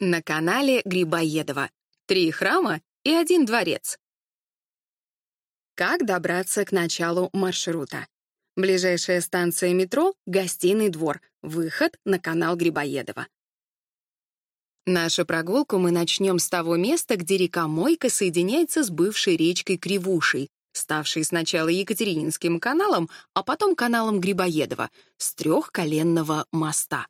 на канале Грибоедова. Три храма и один дворец. Как добраться к началу маршрута? Ближайшая станция метро — гостиный двор, выход на канал Грибоедова. Нашу прогулку мы начнем с того места, где река Мойка соединяется с бывшей речкой Кривушей, ставшей сначала Екатерининским каналом, а потом каналом Грибоедова, с трехколенного моста.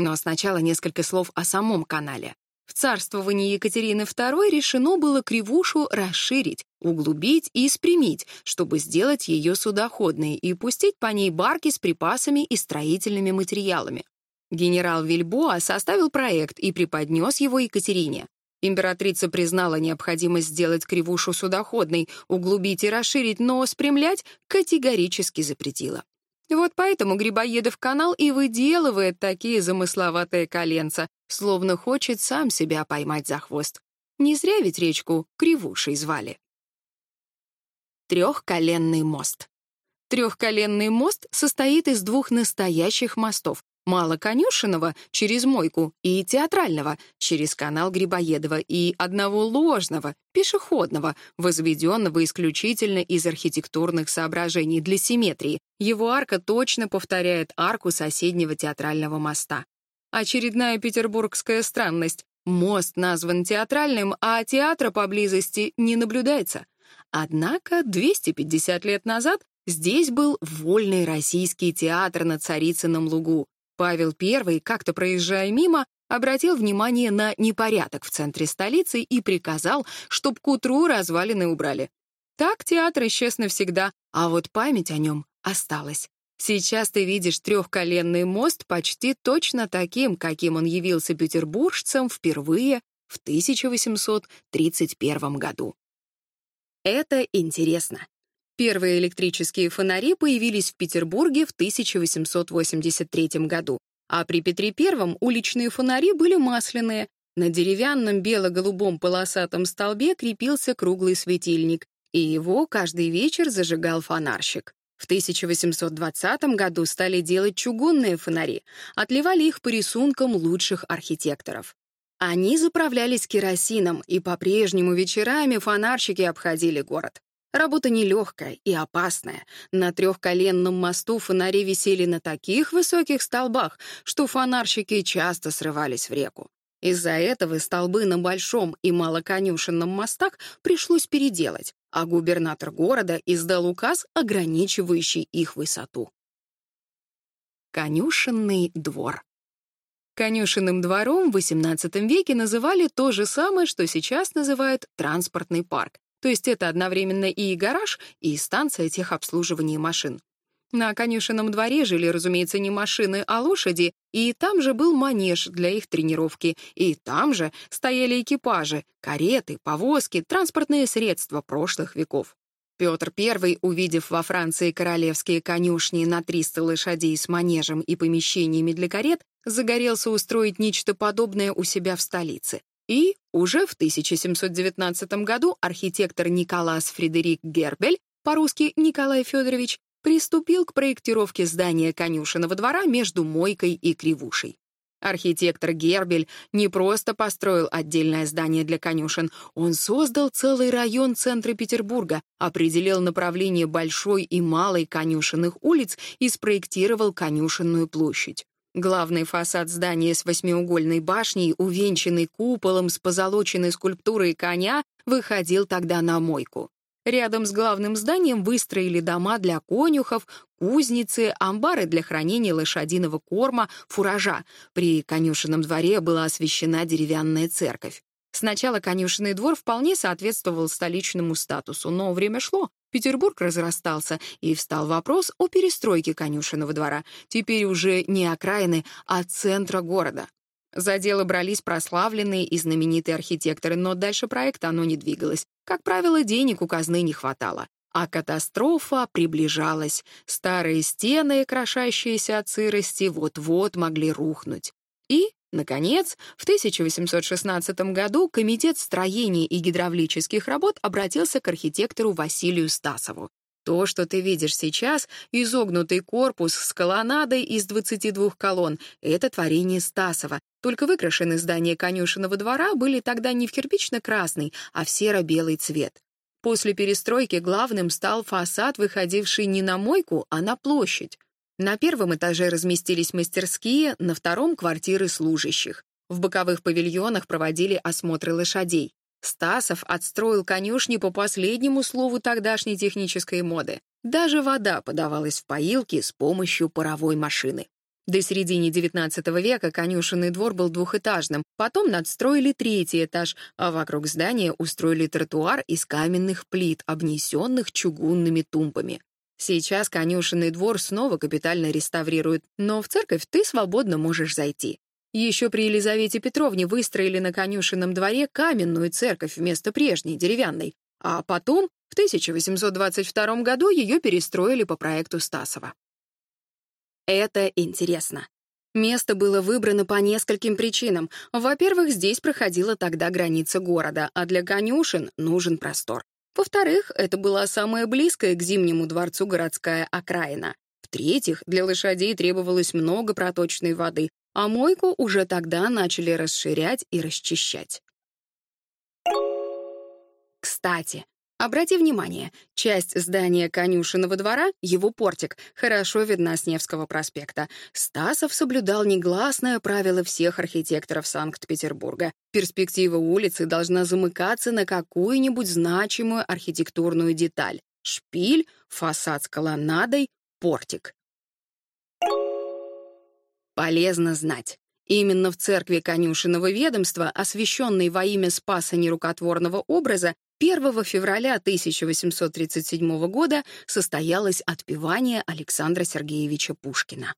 Но сначала несколько слов о самом канале. В царствовании Екатерины II решено было Кривушу расширить, углубить и спрямить, чтобы сделать ее судоходной и пустить по ней барки с припасами и строительными материалами. Генерал Вильбоа составил проект и преподнес его Екатерине. Императрица признала необходимость сделать кривушу судоходной, углубить и расширить, но спрямлять категорически запретила. Вот поэтому Грибоедов канал и выделывает такие замысловатые коленца, словно хочет сам себя поймать за хвост. Не зря ведь речку Кривушей звали. Трехколенный мост. Трехколенный мост состоит из двух настоящих мостов, мало конюшенного через мойку и театрального, через канал Грибоедова и одного ложного, пешеходного, возведенного исключительно из архитектурных соображений для симметрии. Его арка точно повторяет арку соседнего театрального моста. Очередная петербургская странность. Мост назван театральным, а театра поблизости не наблюдается. Однако 250 лет назад здесь был Вольный российский театр на Царицыном лугу. Павел I как-то проезжая мимо, обратил внимание на непорядок в центре столицы и приказал, чтоб к утру развалины убрали. Так театр исчез навсегда, а вот память о нем осталась. Сейчас ты видишь трехколенный мост почти точно таким, каким он явился петербуржцам впервые в 1831 году. Это интересно. Первые электрические фонари появились в Петербурге в 1883 году, а при Петре I уличные фонари были масляные. На деревянном бело-голубом полосатом столбе крепился круглый светильник, и его каждый вечер зажигал фонарщик. В 1820 году стали делать чугунные фонари, отливали их по рисункам лучших архитекторов. Они заправлялись керосином, и по-прежнему вечерами фонарщики обходили город. Работа нелегкая и опасная. На трехколенном мосту фонари висели на таких высоких столбах, что фонарщики часто срывались в реку. Из-за этого столбы на Большом и Малоконюшенном мостах пришлось переделать, а губернатор города издал указ, ограничивающий их высоту. Конюшенный двор Конюшенным двором в XVIII веке называли то же самое, что сейчас называют транспортный парк. То есть это одновременно и гараж, и станция техобслуживания машин. На конюшенном дворе жили, разумеется, не машины, а лошади, и там же был манеж для их тренировки, и там же стояли экипажи, кареты, повозки, транспортные средства прошлых веков. Петр I, увидев во Франции королевские конюшни на 300 лошадей с манежем и помещениями для карет, загорелся устроить нечто подобное у себя в столице. И уже в 1719 году архитектор Николас Фредерик Гербель, по-русски Николай Федорович, приступил к проектировке здания конюшенного двора между Мойкой и Кривушей. Архитектор Гербель не просто построил отдельное здание для конюшен, он создал целый район центра Петербурга, определил направление большой и малой конюшенных улиц и спроектировал конюшенную площадь. Главный фасад здания с восьмиугольной башней, увенчанный куполом с позолоченной скульптурой коня, выходил тогда на мойку. Рядом с главным зданием выстроили дома для конюхов, кузницы, амбары для хранения лошадиного корма, фуража. При конюшенном дворе была освящена деревянная церковь. Сначала конюшенный двор вполне соответствовал столичному статусу, но время шло. Петербург разрастался, и встал вопрос о перестройке конюшенного двора. Теперь уже не окраины, а центра города. За дело брались прославленные и знаменитые архитекторы, но дальше проекта оно не двигалось. Как правило, денег у казны не хватало. А катастрофа приближалась. Старые стены, крошащиеся от сырости, вот-вот могли рухнуть. И Наконец, в 1816 году Комитет строения и гидравлических работ обратился к архитектору Василию Стасову. То, что ты видишь сейчас, изогнутый корпус с колоннадой из 22 колонн, это творение Стасова. Только выкрашены здания конюшенного двора были тогда не в кирпично-красный, а в серо-белый цвет. После перестройки главным стал фасад, выходивший не на мойку, а на площадь. На первом этаже разместились мастерские, на втором — квартиры служащих. В боковых павильонах проводили осмотры лошадей. Стасов отстроил конюшни по последнему слову тогдашней технической моды. Даже вода подавалась в поилки с помощью паровой машины. До середины XIX века конюшенный двор был двухэтажным, потом надстроили третий этаж, а вокруг здания устроили тротуар из каменных плит, обнесенных чугунными тумбами. Сейчас конюшенный двор снова капитально реставрируют, но в церковь ты свободно можешь зайти. Еще при Елизавете Петровне выстроили на конюшенном дворе каменную церковь вместо прежней, деревянной, а потом, в 1822 году, ее перестроили по проекту Стасова. Это интересно. Место было выбрано по нескольким причинам. Во-первых, здесь проходила тогда граница города, а для конюшен нужен простор. Во-вторых, это была самая близкая к Зимнему дворцу городская окраина. В-третьих, для лошадей требовалось много проточной воды, а мойку уже тогда начали расширять и расчищать. Кстати, Обрати внимание, часть здания конюшенного двора, его портик, хорошо видна с Невского проспекта. Стасов соблюдал негласное правило всех архитекторов Санкт-Петербурга. Перспектива улицы должна замыкаться на какую-нибудь значимую архитектурную деталь. Шпиль, фасад с колоннадой, портик. Полезно знать. Именно в церкви конюшенного ведомства, освященной во имя спаса нерукотворного образа, 1 февраля 1837 года состоялось отпевание Александра Сергеевича Пушкина.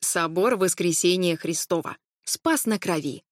Собор Воскресения Христова. Спас на крови.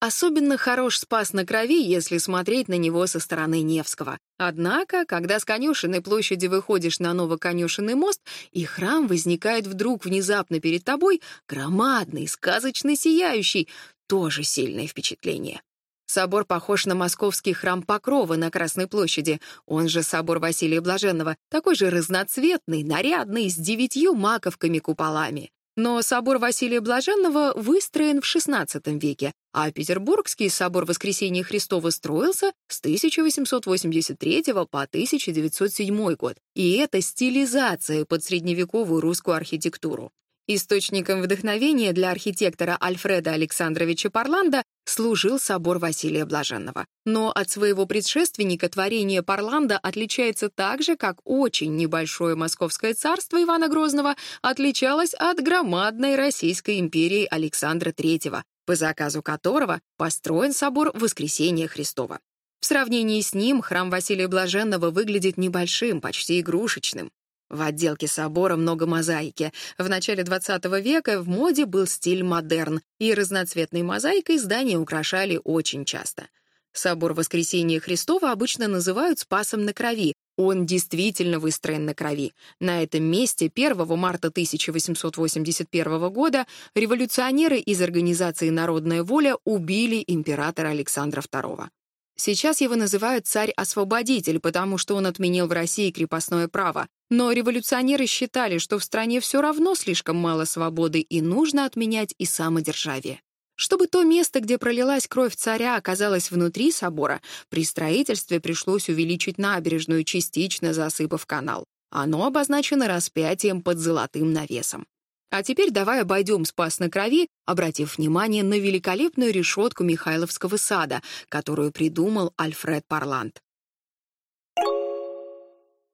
Особенно хорош спас на крови, если смотреть на него со стороны Невского. Однако, когда с конюшенной площади выходишь на Новоконюшенный мост, и храм возникает вдруг внезапно перед тобой, громадный, сказочно сияющий, тоже сильное впечатление. Собор похож на московский храм Покрова на Красной площади, он же собор Василия Блаженного, такой же разноцветный, нарядный, с девятью маковками-куполами. Но собор Василия Блаженного выстроен в XVI веке, а Петербургский собор Воскресения Христова строился с 1883 по 1907 год. И это стилизация под средневековую русскую архитектуру. Источником вдохновения для архитектора Альфреда Александровича Парланда служил собор Василия Блаженного. Но от своего предшественника творение Парланда отличается так же, как очень небольшое московское царство Ивана Грозного отличалось от громадной Российской империи Александра III, по заказу которого построен собор Воскресения Христова. В сравнении с ним храм Василия Блаженного выглядит небольшим, почти игрушечным. В отделке собора много мозаики. В начале XX века в моде был стиль модерн, и разноцветной мозаикой здания украшали очень часто. Собор Воскресения Христова обычно называют «Спасом на крови». Он действительно выстроен на крови. На этом месте 1 марта 1881 года революционеры из организации «Народная воля» убили императора Александра II. Сейчас его называют «царь-освободитель», потому что он отменил в России крепостное право. Но революционеры считали, что в стране все равно слишком мало свободы и нужно отменять и самодержавие. Чтобы то место, где пролилась кровь царя, оказалось внутри собора, при строительстве пришлось увеличить набережную, частично засыпав канал. Оно обозначено распятием под золотым навесом. А теперь давай обойдем спас на крови, обратив внимание на великолепную решетку Михайловского сада, которую придумал Альфред Парланд.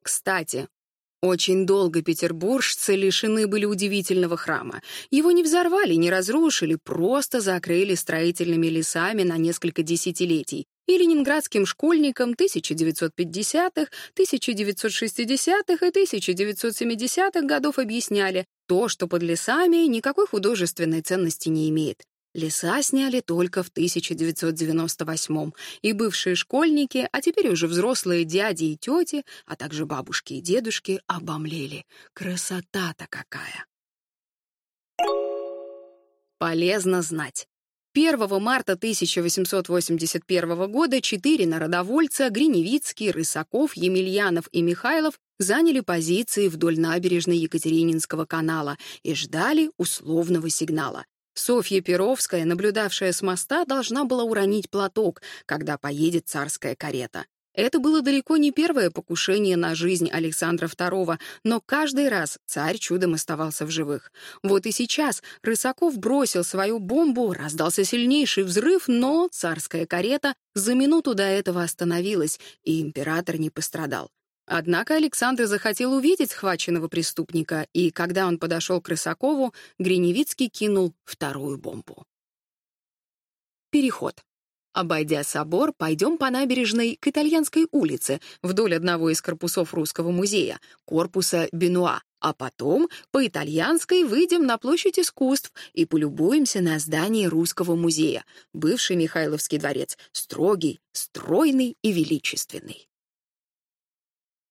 Кстати, очень долго петербуржцы лишены были удивительного храма. Его не взорвали, не разрушили, просто закрыли строительными лесами на несколько десятилетий и ленинградским школьникам 1950-х, 1960-х и 1970-х годов объясняли то, что под лесами никакой художественной ценности не имеет. Леса сняли только в 1998-м, и бывшие школьники, а теперь уже взрослые дяди и тети, а также бабушки и дедушки обомлели. Красота-то какая! Полезно знать. 1 марта 1881 года четыре народовольца Гриневицкий, Рысаков, Емельянов и Михайлов заняли позиции вдоль набережной Екатерининского канала и ждали условного сигнала. Софья Перовская, наблюдавшая с моста, должна была уронить платок, когда поедет царская карета. Это было далеко не первое покушение на жизнь Александра II, но каждый раз царь чудом оставался в живых. Вот и сейчас Рысаков бросил свою бомбу, раздался сильнейший взрыв, но царская карета за минуту до этого остановилась, и император не пострадал. Однако Александр захотел увидеть схваченного преступника, и когда он подошел к Рысакову, Гриневицкий кинул вторую бомбу. Переход. Обойдя собор, пойдем по набережной к Итальянской улице, вдоль одного из корпусов Русского музея, корпуса Бенуа, а потом по Итальянской выйдем на площадь искусств и полюбуемся на здании Русского музея, бывший Михайловский дворец, строгий, стройный и величественный.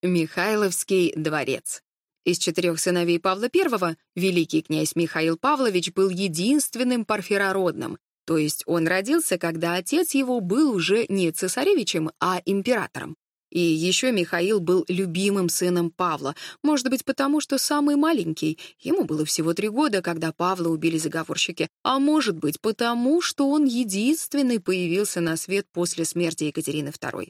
Михайловский дворец из четырех сыновей Павла I великий князь Михаил Павлович был единственным парфирородным, то есть он родился, когда отец его был уже не цесаревичем, а императором. И еще Михаил был любимым сыном Павла, может быть, потому что самый маленький. Ему было всего три года, когда Павла убили заговорщики. А может быть, потому что он единственный появился на свет после смерти Екатерины II.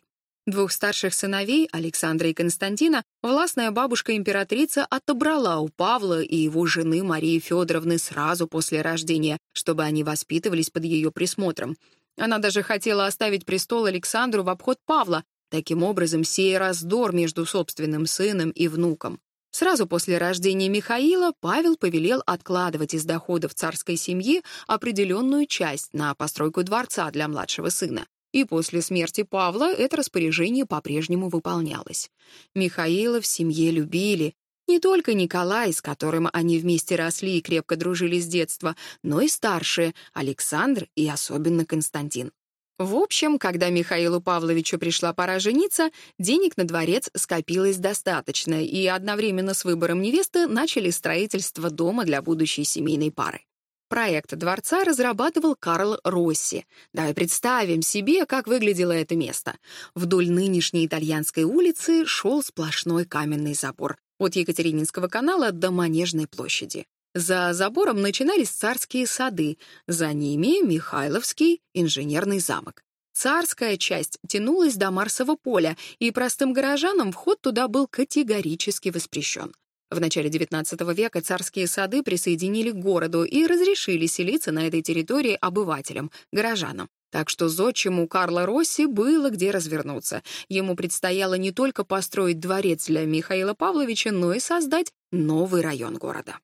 Двух старших сыновей, Александра и Константина, властная бабушка-императрица отобрала у Павла и его жены Марии Федоровны сразу после рождения, чтобы они воспитывались под ее присмотром. Она даже хотела оставить престол Александру в обход Павла, таким образом сея раздор между собственным сыном и внуком. Сразу после рождения Михаила Павел повелел откладывать из доходов царской семьи определенную часть на постройку дворца для младшего сына. И после смерти Павла это распоряжение по-прежнему выполнялось. Михаила в семье любили. Не только Николай, с которым они вместе росли и крепко дружили с детства, но и старшие — Александр и особенно Константин. В общем, когда Михаилу Павловичу пришла пора жениться, денег на дворец скопилось достаточно, и одновременно с выбором невесты начали строительство дома для будущей семейной пары. Проект дворца разрабатывал Карл Росси. Давай представим себе, как выглядело это место. Вдоль нынешней итальянской улицы шел сплошной каменный забор от Екатерининского канала до Манежной площади. За забором начинались царские сады, за ними Михайловский инженерный замок. Царская часть тянулась до Марсового поля, и простым горожанам вход туда был категорически воспрещен. В начале XIX века царские сады присоединили к городу и разрешили селиться на этой территории обывателям, горожанам. Так что зодчему Карла Росси было где развернуться. Ему предстояло не только построить дворец для Михаила Павловича, но и создать новый район города.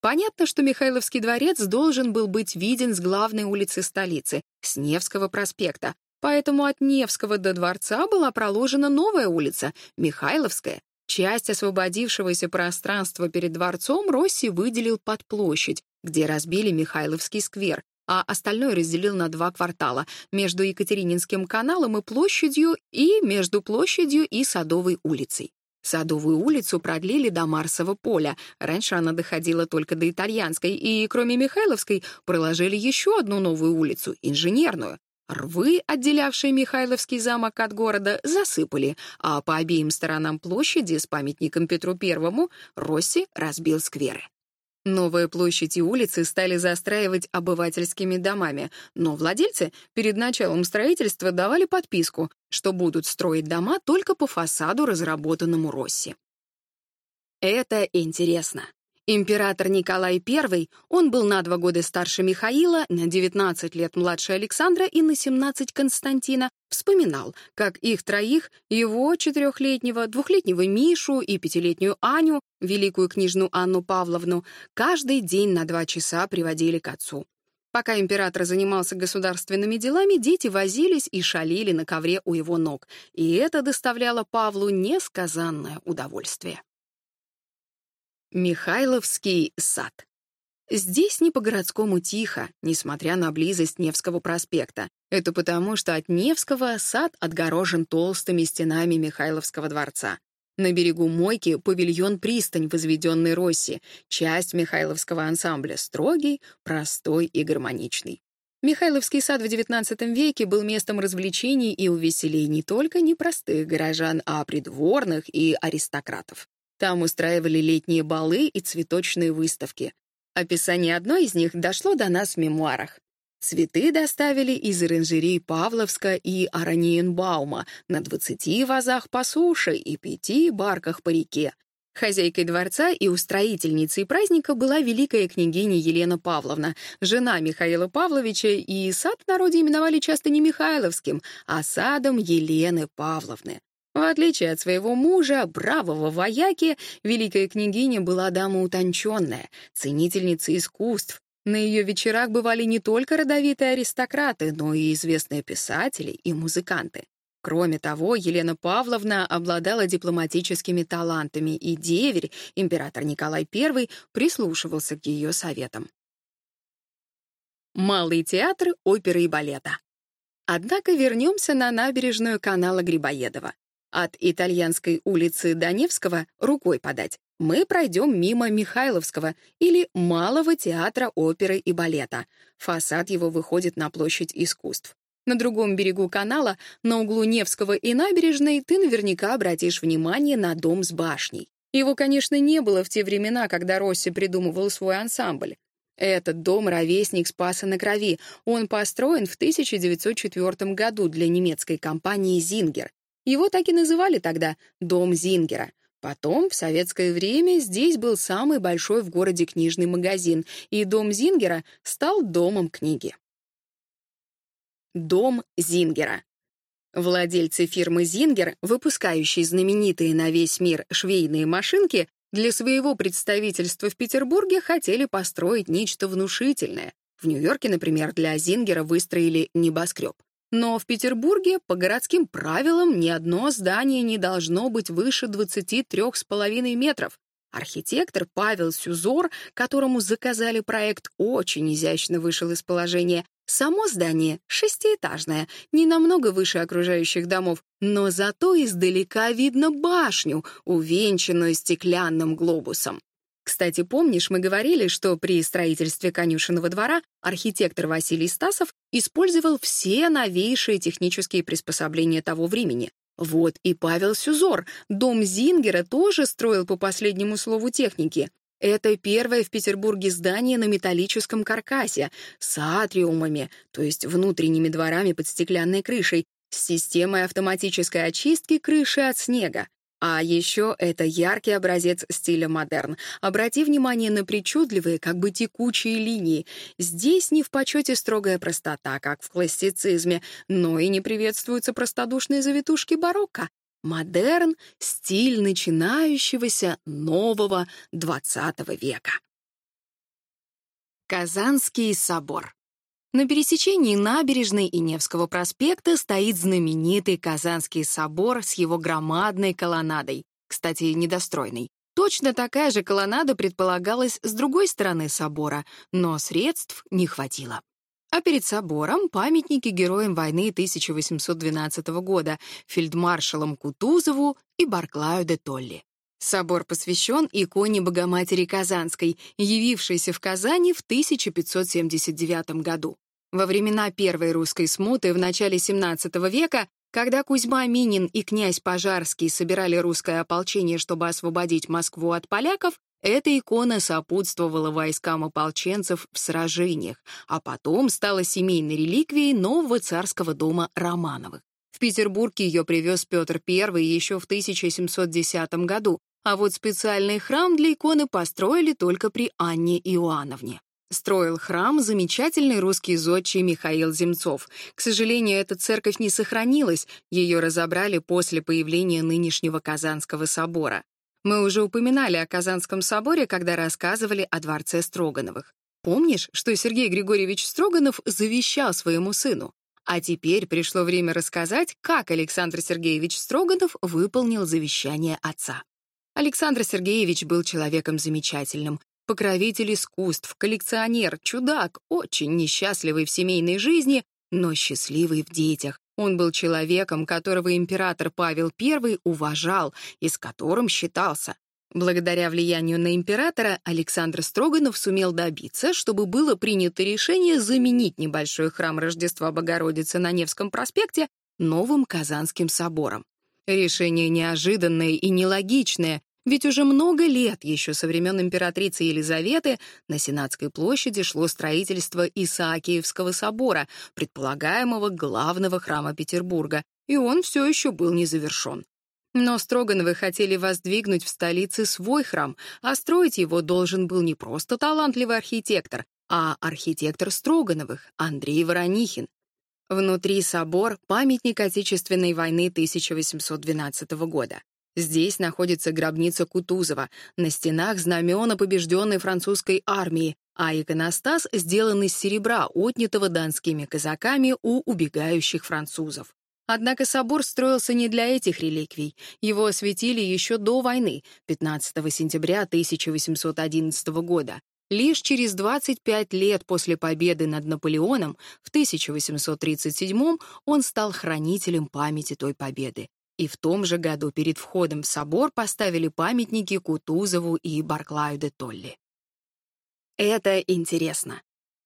Понятно, что Михайловский дворец должен был быть виден с главной улицы столицы, с Невского проспекта, поэтому от Невского до дворца была проложена новая улица, Михайловская, Часть освободившегося пространства перед дворцом Росси выделил под площадь, где разбили Михайловский сквер, а остальное разделил на два квартала — между Екатерининским каналом и площадью и между площадью и Садовой улицей. Садовую улицу продлили до Марсового поля. Раньше она доходила только до Итальянской, и кроме Михайловской проложили еще одну новую улицу, Инженерную. Рвы, отделявшие Михайловский замок от города, засыпали, а по обеим сторонам площади с памятником Петру Первому Росси разбил скверы. Новые площади и улицы стали застраивать обывательскими домами, но владельцы перед началом строительства давали подписку, что будут строить дома только по фасаду, разработанному Росси. Это интересно. Император Николай I, он был на два года старше Михаила, на 19 лет младше Александра и на 17 Константина, вспоминал, как их троих, его четырехлетнего, двухлетнего Мишу и пятилетнюю Аню, великую книжную Анну Павловну, каждый день на два часа приводили к отцу. Пока император занимался государственными делами, дети возились и шалили на ковре у его ног, и это доставляло Павлу несказанное удовольствие. Михайловский сад. Здесь не по-городскому тихо, несмотря на близость Невского проспекта. Это потому, что от Невского сад отгорожен толстыми стенами Михайловского дворца. На берегу Мойки павильон-пристань, возведенный Росси, часть Михайловского ансамбля, строгий, простой и гармоничный. Михайловский сад в XIX веке был местом развлечений и увеселений не только непростых горожан, а придворных и аристократов. Там устраивали летние балы и цветочные выставки. Описание одной из них дошло до нас в мемуарах. Цветы доставили из оранжерей Павловска и Араниенбаума на 20 вазах по суше и пяти барках по реке. Хозяйкой дворца и устроительницей праздника была великая княгиня Елена Павловна, жена Михаила Павловича, и сад в народе именовали часто не Михайловским, а садом Елены Павловны. В отличие от своего мужа, бравого вояки, великая княгиня была дама утонченная, ценительница искусств. На ее вечерах бывали не только родовитые аристократы, но и известные писатели и музыканты. Кроме того, Елена Павловна обладала дипломатическими талантами, и деверь, император Николай I, прислушивался к ее советам. Малый театр оперы и балета. Однако вернемся на набережную канала Грибоедова. От Итальянской улицы Даневского рукой подать. Мы пройдем мимо Михайловского или Малого театра оперы и балета. Фасад его выходит на площадь искусств. На другом берегу канала, на углу Невского и набережной, ты наверняка обратишь внимание на дом с башней. Его, конечно, не было в те времена, когда Росси придумывал свой ансамбль. Этот дом — ровесник Спаса на Крови. Он построен в 1904 году для немецкой компании «Зингер». Его так и называли тогда «дом Зингера». Потом, в советское время, здесь был самый большой в городе книжный магазин, и дом Зингера стал домом книги. Дом Зингера. Владельцы фирмы «Зингер», выпускающей знаменитые на весь мир швейные машинки, для своего представительства в Петербурге хотели построить нечто внушительное. В Нью-Йорке, например, для Зингера выстроили небоскреб. Но в Петербурге по городским правилам ни одно здание не должно быть выше 23,5 метров. Архитектор Павел Сюзор, которому заказали проект, очень изящно вышел из положения. Само здание шестиэтажное, не намного выше окружающих домов, но зато издалека видно башню, увенчанную стеклянным глобусом. Кстати, помнишь, мы говорили, что при строительстве конюшенного двора архитектор Василий Стасов использовал все новейшие технические приспособления того времени. Вот и Павел Сюзор, дом Зингера, тоже строил по последнему слову техники. Это первое в Петербурге здание на металлическом каркасе, с атриумами, то есть внутренними дворами под стеклянной крышей, с системой автоматической очистки крыши от снега. А еще это яркий образец стиля модерн. Обрати внимание на причудливые, как бы текучие линии. Здесь не в почете строгая простота, как в классицизме, но и не приветствуются простодушные завитушки барокко. Модерн — стиль начинающегося нового XX века. Казанский собор на пересечении набережной и Невского проспекта стоит знаменитый Казанский собор с его громадной колоннадой, кстати, недостроенной. Точно такая же колоннада предполагалась с другой стороны собора, но средств не хватило. А перед собором памятники героям войны 1812 года, фельдмаршалам Кутузову и Барклаю де Толли. Собор посвящен иконе Богоматери Казанской, явившейся в Казани в 1579 году. Во времена Первой русской смуты в начале XVII века, когда Кузьма Минин и князь Пожарский собирали русское ополчение, чтобы освободить Москву от поляков, эта икона сопутствовала войскам ополченцев в сражениях, а потом стала семейной реликвией нового царского дома Романовых. В Петербург ее привез Петр I еще в 1710 году, а вот специальный храм для иконы построили только при Анне Иоанновне. Строил храм замечательный русский зодчий Михаил Земцов. К сожалению, эта церковь не сохранилась, ее разобрали после появления нынешнего Казанского собора. Мы уже упоминали о Казанском соборе, когда рассказывали о дворце Строгановых. Помнишь, что Сергей Григорьевич Строганов завещал своему сыну? А теперь пришло время рассказать, как Александр Сергеевич Строганов выполнил завещание отца. Александр Сергеевич был человеком замечательным, покровитель искусств, коллекционер, чудак, очень несчастливый в семейной жизни, но счастливый в детях. Он был человеком, которого император Павел I уважал и с которым считался. Благодаря влиянию на императора Александр Строганов сумел добиться, чтобы было принято решение заменить небольшой храм Рождества Богородицы на Невском проспекте новым Казанским собором. Решение неожиданное и нелогичное, ведь уже много лет, еще со времен императрицы Елизаветы, на Сенатской площади шло строительство Исаакиевского собора, предполагаемого главного храма Петербурга, и он все еще был не завершен. Но Строгановы хотели воздвигнуть в столице свой храм, а строить его должен был не просто талантливый архитектор, а архитектор Строгановых, Андрей Воронихин. Внутри собор — памятник Отечественной войны 1812 года. Здесь находится гробница Кутузова, на стенах знамена побежденной французской армии, а иконостас сделан из серебра, отнятого донскими казаками у убегающих французов. Однако собор строился не для этих реликвий. Его осветили еще до войны, 15 сентября 1811 года, Лишь через 25 лет после победы над Наполеоном в 1837 он стал хранителем памяти той победы. И в том же году перед входом в собор поставили памятники Кутузову и Барклаю де Толли. Это интересно.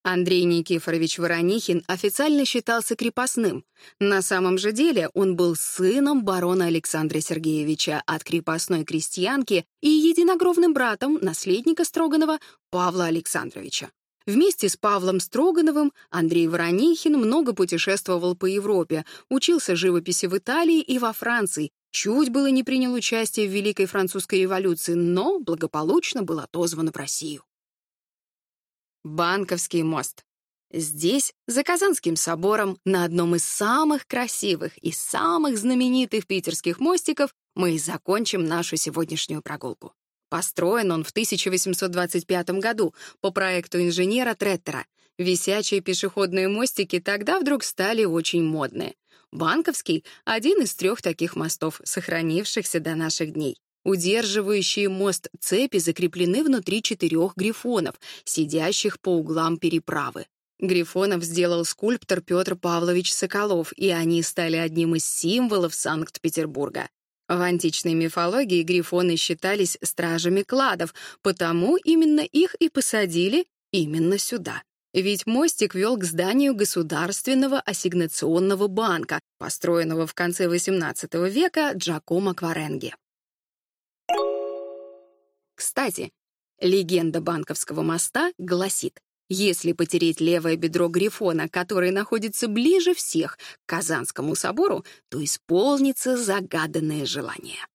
Андрей Никифорович Воронихин официально считался крепостным. На самом же деле он был сыном барона Александра Сергеевича от крепостной крестьянки и единогровным братом наследника Строганова Павла Александровича. Вместе с Павлом Строгановым Андрей Воронихин много путешествовал по Европе, учился живописи в Италии и во Франции, чуть было не принял участие в Великой Французской революции, но благополучно был отозван в Россию. Банковский мост. Здесь, за Казанским собором, на одном из самых красивых и самых знаменитых питерских мостиков, мы и закончим нашу сегодняшнюю прогулку. Построен он в 1825 году по проекту инженера Треттера. Висячие пешеходные мостики тогда вдруг стали очень модны. Банковский — один из трех таких мостов, сохранившихся до наших дней. Удерживающие мост цепи закреплены внутри четырех грифонов, сидящих по углам переправы. Грифонов сделал скульптор Петр Павлович Соколов, и они стали одним из символов Санкт-Петербурга. В античной мифологии грифоны считались стражами кладов, потому именно их и посадили именно сюда. Ведь мостик вел к зданию Государственного ассигнационного банка, построенного в конце XVIII века Джакомо Кваренге. Кстати, легенда банковского моста гласит, если потереть левое бедро Грифона, которое находится ближе всех к Казанскому собору, то исполнится загаданное желание.